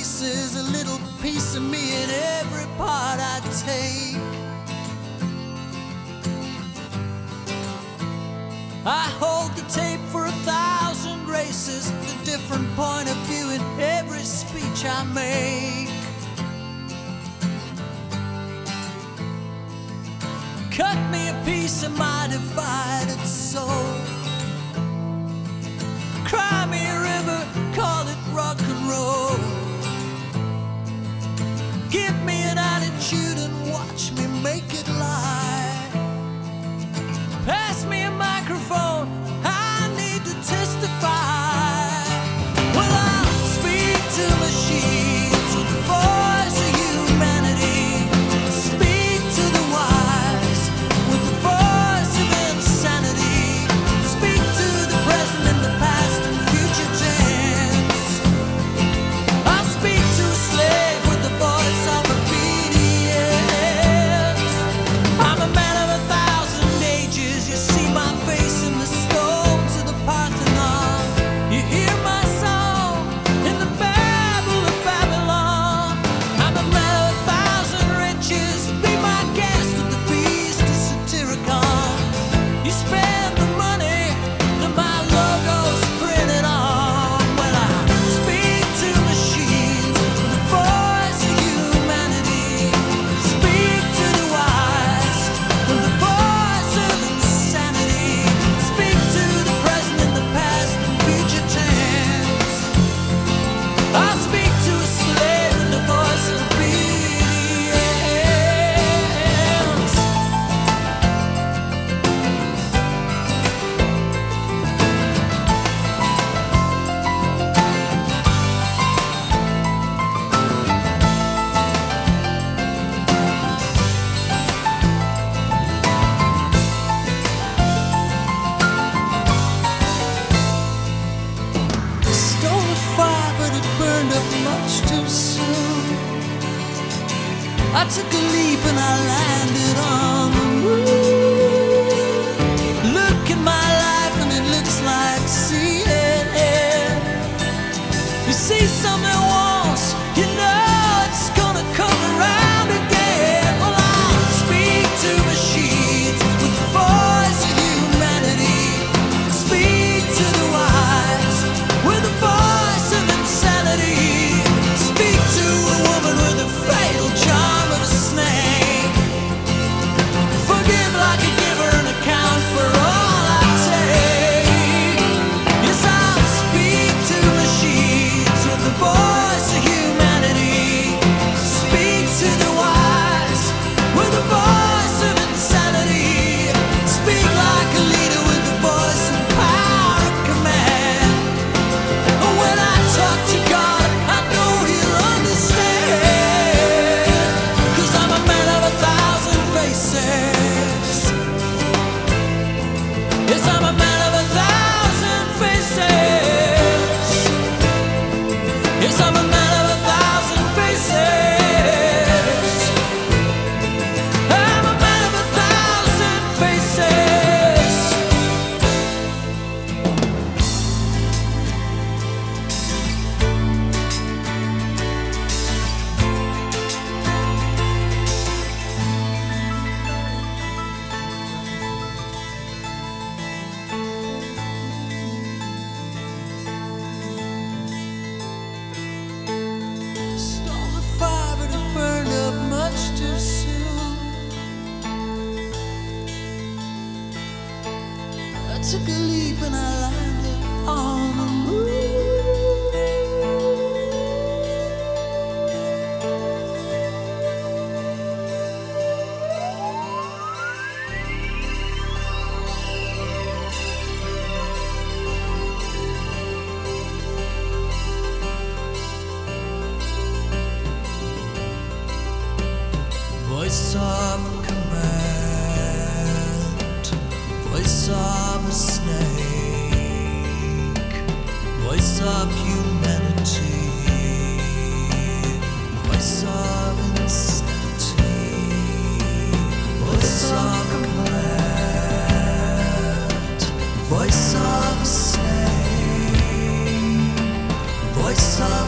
places, a little piece of me in every part I take. I hold the tape for a thousand races, a different point of view in every speech I make. Cut me a piece of my divided soul. I took a leap and I landed. took a leap and I landed on the moon. Voice of a snake, voice of humanity, voice of insanity, voice of a command, voice of a snake, voice of.